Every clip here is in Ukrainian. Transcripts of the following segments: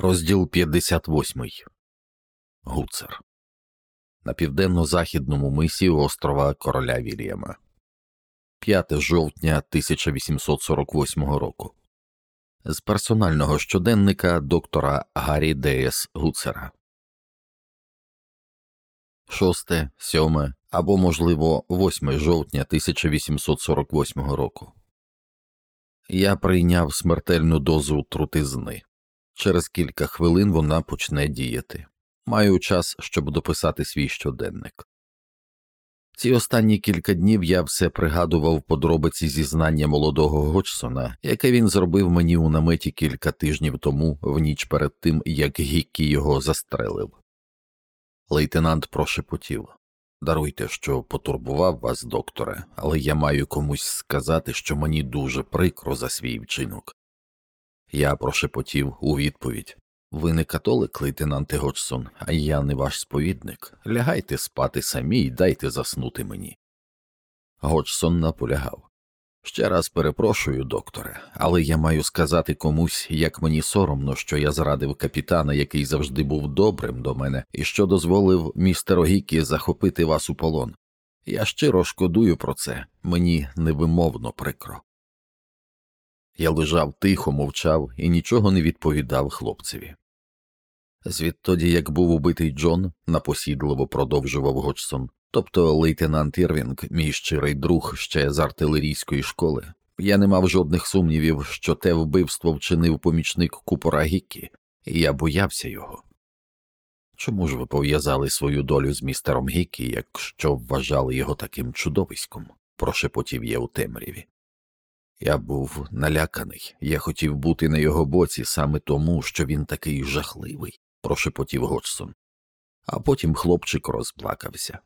Розділ 58. Гуцер на південно-західному мисі острова Короля Вільяма 5 жовтня 1848 року. З персонального щоденника доктора Гаррі Деєс Гуцера 6, 7 або, можливо, 8 жовтня 1848 року. Я прийняв смертельну дозу трутизни. Через кілька хвилин вона почне діяти. Маю час, щоб дописати свій щоденник. Ці останні кілька днів я все пригадував подробиці зізнання молодого Годжсона, яке він зробив мені у наметі кілька тижнів тому, в ніч перед тим, як Гіккі його застрелив. Лейтенант прошепотів Даруйте, що потурбував вас, докторе, але я маю комусь сказати, що мені дуже прикро за свій вчинок. Я прошепотів у відповідь Ви не католик, лейтенанте Годжсон, а я не ваш сповідник. Лягайте спати самі і дайте заснути мені. Годжсон наполягав. Ще раз перепрошую, докторе, але я маю сказати комусь, як мені соромно, що я зрадив капітана, який завжди був добрим до мене, і що дозволив містеру Гікі захопити вас у полон. Я щиро шкодую про це, мені невимовно прикро. Я лежав тихо, мовчав і нічого не відповідав хлопцеві. Звідтоді, як був убитий Джон, напосідливо продовжував Годжсон, тобто лейтенант Ірвінг, мій щирий друг ще з артилерійської школи, я не мав жодних сумнівів, що те вбивство вчинив помічник купора Гіккі, і я боявся його. Чому ж ви пов'язали свою долю з містером Гіккі, якщо вважали його таким чудовиськом? прошепотів я у темряві. Я був наляканий, я хотів бути на його боці саме тому, що він такий жахливий, прошепотів Годжсон. А потім хлопчик розплакався.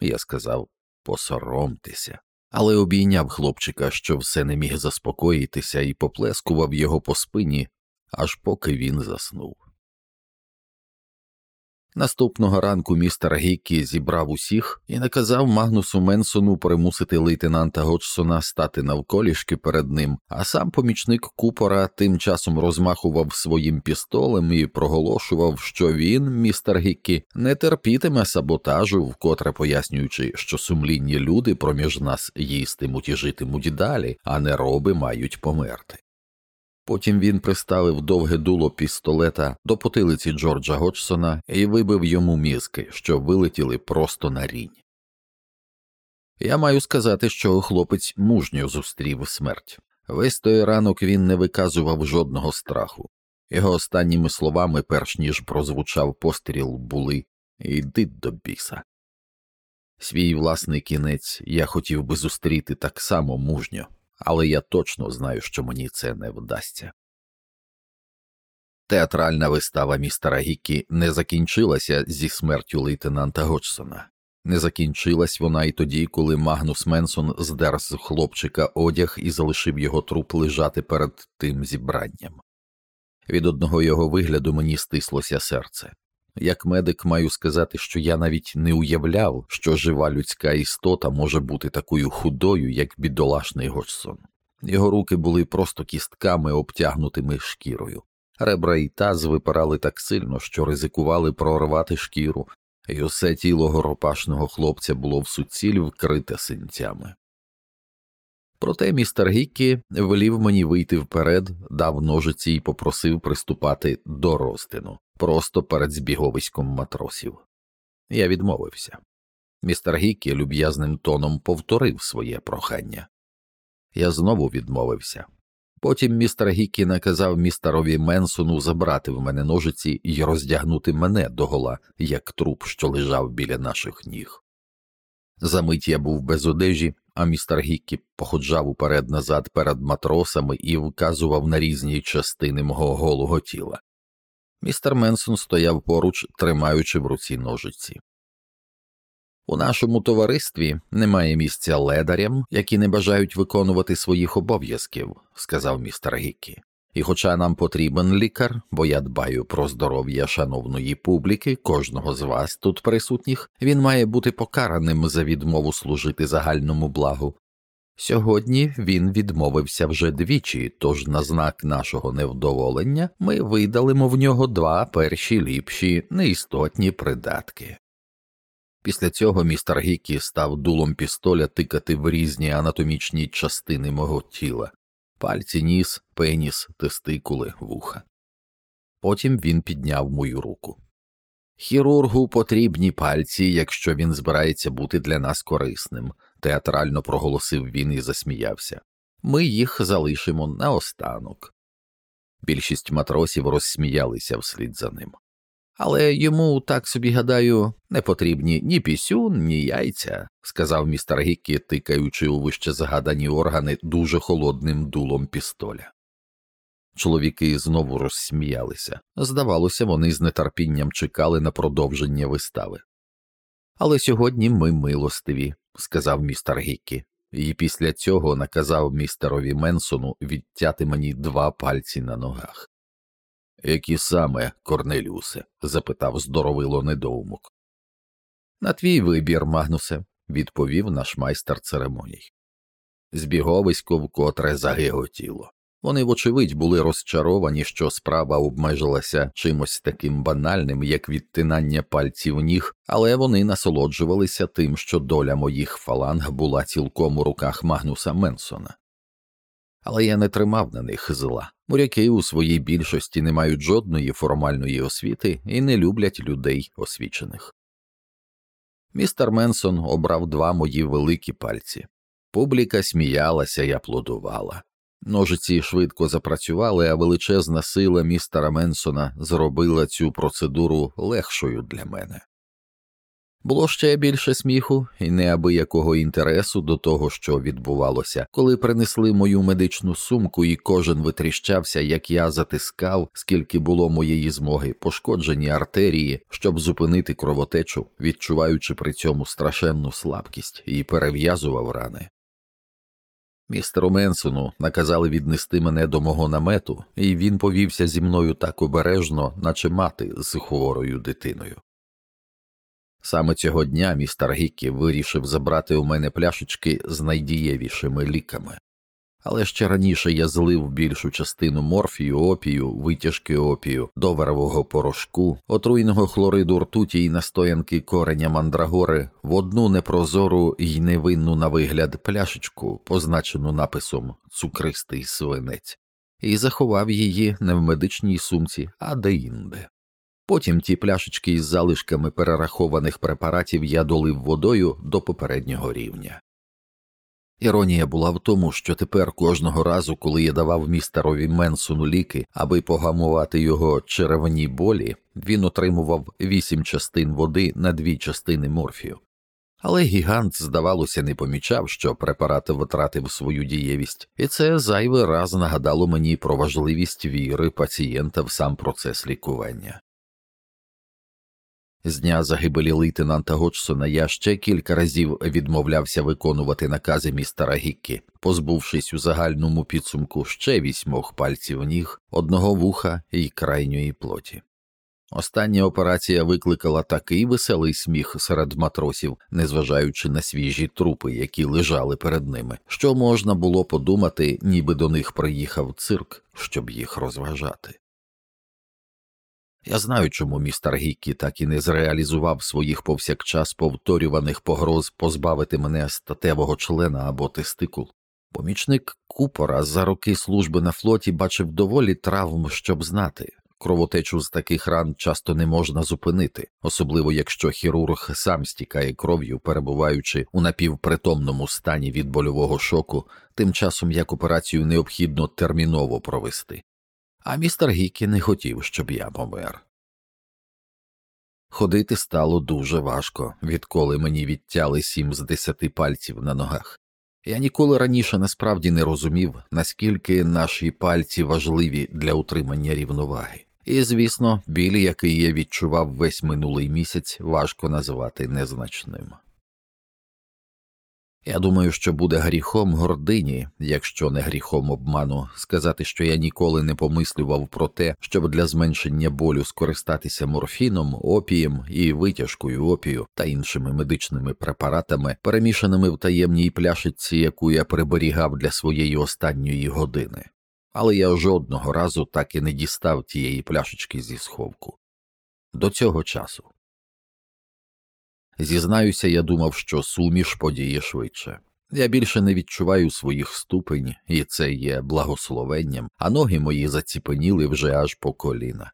Я сказав посоромтеся, але обійняв хлопчика, що все не міг заспокоїтися, і поплескував його по спині, аж поки він заснув. Наступного ранку містер Гіккі зібрав усіх і наказав Магнусу Менсону примусити лейтенанта Годжсона стати навколішки перед ним, а сам помічник купора тим часом розмахував своїм пістолем і проголошував, що він, містер Гіккі, не терпітиме саботажу, вкотре пояснюючи, що сумлінні люди проміж нас їстимуть і житимуть далі, а нероби мають померти. Потім він приставив довге дуло пістолета до потилиці Джорджа Годжсона і вибив йому мізки, що вилетіли просто на рінь. Я маю сказати, що хлопець мужньо зустрів смерть. Весь той ранок він не виказував жодного страху. Його останніми словами, перш ніж прозвучав постріл, були «Йди до біса. Свій власний кінець я хотів би зустріти так само мужньо але я точно знаю, що мені це не вдасться. Театральна вистава містера Гікі не закінчилася зі смертю лейтенанта Годжсона. Не закінчилась вона і тоді, коли Магнус Менсон здер з хлопчика одяг і залишив його труп лежати перед тим зібранням. Від одного його вигляду мені стислося серце. Як медик маю сказати, що я навіть не уявляв, що жива людська істота може бути такою худою, як бідолашний Годжсон. Його руки були просто кістками, обтягнутими шкірою. Ребра і таз випирали так сильно, що ризикували прорвати шкіру, і усе тіло горопашного хлопця було в суціль вкрите синцями. Проте містер Гіккі велів мені вийти вперед, дав ножиці і попросив приступати до розтину просто перед збіговиськом матросів. Я відмовився. Містер Гіккі люб'язним тоном повторив своє прохання. Я знову відмовився. Потім містер Гіккі наказав містерові Менсону забрати в мене ножиці і роздягнути мене догола, як труп, що лежав біля наших ніг. Замить я був без одежі, а містер Гіккі походжав уперед назад перед матросами і вказував на різні частини мого голого тіла. Містер Менсон стояв поруч, тримаючи в руці ножиці. У нашому товаристві немає місця ледарям, які не бажають виконувати своїх обов'язків, сказав містер Гіккі. І, хоча нам потрібен лікар, бо я дбаю про здоров'я шановної публіки, кожного з вас тут присутніх, він має бути покараним за відмову служити загальному благу. Сьогодні він відмовився вже двічі, тож на знак нашого невдоволення ми видалимо в нього два перші ліпші неістотні придатки. Після цього містер Гікі став дулом пістоля тикати в різні анатомічні частини мого тіла пальці, ніс, пеніс, тестикули, вуха. Потім він підняв мою руку. Хірургу потрібні пальці, якщо він збирається бути для нас корисним, театрально проголосив він і засміявся. Ми їх залишимо наостанок. Більшість матросів розсміялися вслід за ним. Але йому, так собі гадаю, не потрібні ні пісюн, ні яйця, сказав містер Гіккі, тикаючи у вище згадані органи дуже холодним дулом пістоля. Чоловіки знову розсміялися. Здавалося, вони з нетерпінням чекали на продовження вистави. Але сьогодні ми милостиві, сказав містер Гіккі, і після цього наказав містерові Менсону відтяти мені два пальці на ногах. Які саме, Корнеліусе? запитав здоровило недоумок. На твій вибір, Магнусе, відповів наш майстер церемоній. Збіговисько вкотре загиготіло. Вони, вочевидь, були розчаровані, що справа обмежилася чимось таким банальним, як відтинання пальців ніг, але вони насолоджувалися тим, що доля моїх фаланг була цілком у руках Магнуса Менсона. Але я не тримав на них зла. Моряки у своїй більшості не мають жодної формальної освіти і не люблять людей освічених. Містер Менсон обрав два мої великі пальці. Публіка сміялася і аплодувала. Ножиці швидко запрацювали, а величезна сила містера Менсона зробила цю процедуру легшою для мене. Було ще більше сміху і неабиякого інтересу до того, що відбувалося, коли принесли мою медичну сумку, і кожен витріщався, як я затискав, скільки було моєї змоги, пошкоджені артерії, щоб зупинити кровотечу, відчуваючи при цьому страшенну слабкість, і перев'язував рани. Містеру Менсону наказали віднести мене до мого намету, і він повівся зі мною так обережно, наче мати з хворою дитиною. Саме цього дня містер Гіккі вирішив забрати у мене пляшечки з найдієвішими ліками, але ще раніше я злив більшу частину морфію, опію, витяжки опію, доверового порошку, отруйного хлориду ртуті і настоянки кореня мандрагори в одну непрозору й невинну на вигляд пляшечку, позначену написом Цукристий свинець, і заховав її не в медичній сумці, а деінде. Потім ті пляшечки із залишками перерахованих препаратів я долив водою до попереднього рівня. Іронія була в тому, що тепер кожного разу, коли я давав містерові Менсону ліки, аби погамувати його черевні болі, він отримував вісім частин води на дві частини морфію. Але гігант, здавалося, не помічав, що препарат втратив свою дієвість, і це зайвий раз нагадало мені про важливість віри пацієнта в сам процес лікування. З дня загибелі лейтенанта Годжсона я ще кілька разів відмовлявся виконувати накази містера Гіккі, позбувшись у загальному підсумку ще вісьмох пальців ніг, одного вуха і крайньої плоті. Остання операція викликала такий веселий сміх серед матросів, незважаючи на свіжі трупи, які лежали перед ними, що можна було подумати, ніби до них приїхав цирк, щоб їх розважати. Я знаю, чому містер Гіккі так і не зреалізував своїх повсякчас повторюваних погроз позбавити мене статевого члена або тестикул. Помічник купора за роки служби на флоті бачив доволі травм, щоб знати. Кровотечу з таких ран часто не можна зупинити, особливо якщо хірург сам стікає кров'ю, перебуваючи у напівпритомному стані від больового шоку, тим часом як операцію необхідно терміново провести а містер Гікі не хотів, щоб я помер. Ходити стало дуже важко, відколи мені відтяли сім з десяти пальців на ногах. Я ніколи раніше насправді не розумів, наскільки наші пальці важливі для утримання рівноваги, і, звісно, біль, який я відчував весь минулий місяць, важко назвати незначним. Я думаю, що буде гріхом гордині, якщо не гріхом обману, сказати, що я ніколи не помислював про те, щоб для зменшення болю скористатися морфіном, опієм і витяжкою опію та іншими медичними препаратами, перемішаними в таємній пляшиці, яку я приберігав для своєї останньої години. Але я жодного разу так і не дістав тієї пляшечки зі сховку. До цього часу. Зізнаюся, я думав, що суміш подіє швидше. Я більше не відчуваю своїх ступень, і це є благословенням, а ноги мої заціпеніли вже аж по коліна.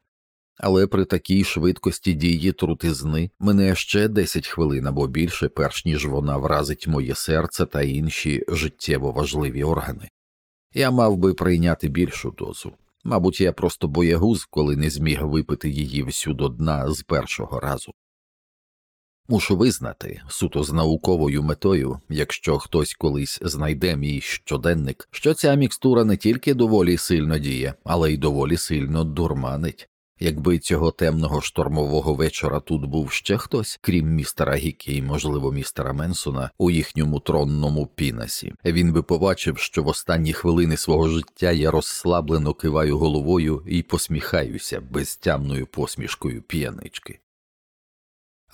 Але при такій швидкості дії трутизни мене ще 10 хвилин або більше, перш ніж вона вразить моє серце та інші життєво важливі органи. Я мав би прийняти більшу дозу. Мабуть, я просто боягуз, коли не зміг випити її всю до дна з першого разу. Мушу визнати, суто з науковою метою, якщо хтось колись знайде мій щоденник, що ця мікстура не тільки доволі сильно діє, але й доволі сильно дурманить. Якби цього темного штормового вечора тут був ще хтось, крім містера Гікі і, можливо, містера Менсона, у їхньому тронному пінасі, він би побачив, що в останні хвилини свого життя я розслаблено киваю головою і посміхаюся безтямною посмішкою п'янички.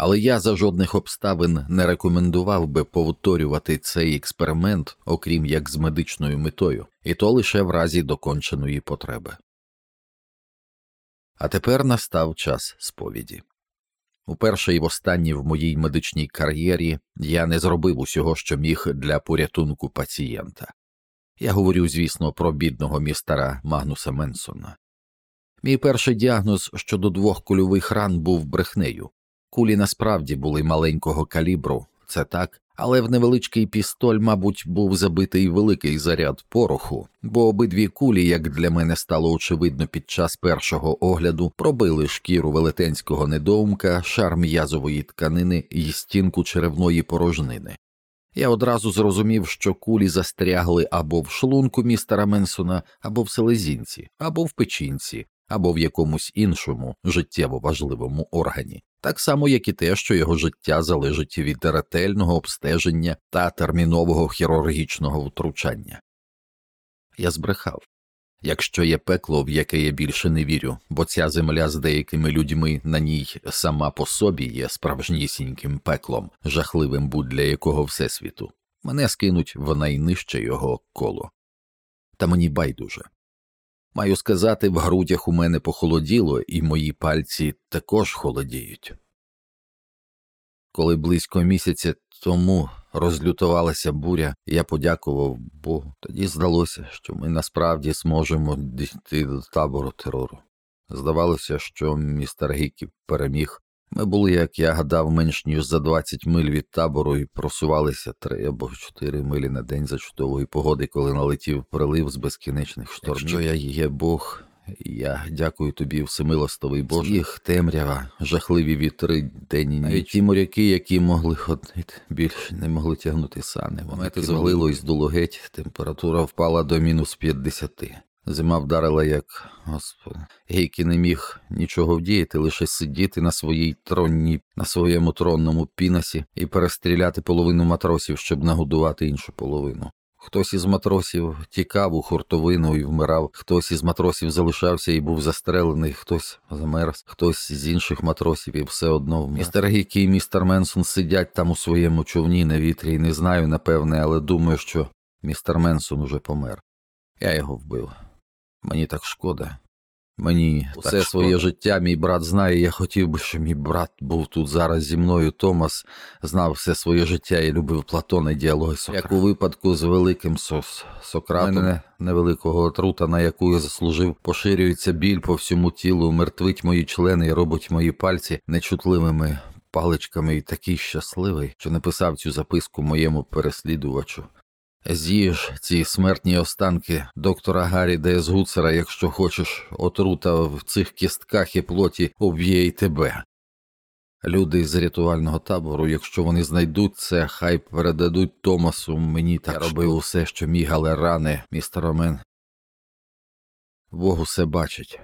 Але я за жодних обставин не рекомендував би повторювати цей експеримент, окрім як з медичною метою, і то лише в разі доконченої потреби. А тепер настав час сповіді. Уперше і востаннє в моїй медичній кар'єрі я не зробив усього, що міг для порятунку пацієнта. Я говорю, звісно, про бідного містера Магнуса Менсона. Мій перший діагноз щодо двох кульових ран був брехнею. Кулі насправді були маленького калібру, це так, але в невеличкий пістоль, мабуть, був забитий великий заряд пороху, бо обидві кулі, як для мене стало очевидно під час першого огляду, пробили шкіру велетенського недоумка, шар м'язової тканини і стінку черевної порожнини. Я одразу зрозумів, що кулі застрягли або в шлунку містера Менсона, або в селезінці, або в печінці, або в якомусь іншому життєво важливому органі, так само, як і те, що його життя залежить від ретельного обстеження та термінового хірургічного втручання. Я збрехав. Якщо є пекло, в яке я більше не вірю, бо ця земля з деякими людьми на ній сама по собі є справжнісіньким пеклом, жахливим будь для якого всесвіту, мене скинуть в найнижче його коло. Та мені байдуже. Маю сказати, в грудях у мене похолоділо, і мої пальці також холодіють. Коли близько місяця тому розлютувалася буря, я подякував Богу. Тоді здалося, що ми насправді зможемо дійти до табору терору. Здавалося, що містер Гікі переміг. Ми були, як я гадав, менш ніж за 20 миль від табору і просувалися три або чотири милі на день за чудової погоди, коли налетів прилив з безкінечних штормів. Якщо я є Бог, я дякую тобі, всемилостовий Боже. Їх темрява, жахливі вітри, день і ніч. Навіть ті моряки, які могли ходити, більше не могли тягнути сани. Момети звалило і здуло геть, температура впала до мінус 50. Зима вдарила, як господи. Гейкі не міг нічого вдіяти, лише сидіти на своїй тронній, на своєму тронному пінасі і перестріляти половину матросів, щоб нагодувати іншу половину. Хтось із матросів тікав у хуртовину і вмирав, хтось із матросів залишався і був застрелений, хтось замерз, хтось з інших матросів і все одно вмер. Містер Гікі і містер Менсон сидять там у своєму човні на вітрі не знаю, напевне, але думаю, що містер Менсон уже помер. Я його вбив. Мені так шкода. Мені все так своє шкода. життя мій брат знає. Я хотів би, щоб мій брат був тут зараз зі мною. Томас знав все своє життя і любив Платона і діалоги Сократа. Як у випадку з великим Сос Сократом, мене невеликого отрута, на яку я заслужив, поширюється біль по всьому тілу, мертвить мої члени і робить мої пальці нечутливими паличками і такий щасливий, що написав цю записку моєму переслідувачу. З'їж ці смертні останки доктора Гаррі Д.С. Гуцера, якщо хочеш, отрута в цих кістках і плоті об'є й тебе. Люди з рятувального табору, якщо вони знайдуть це, хай передадуть Томасу мені так Я робив усе, що міг, але рани, містер Омен. Бог усе бачить.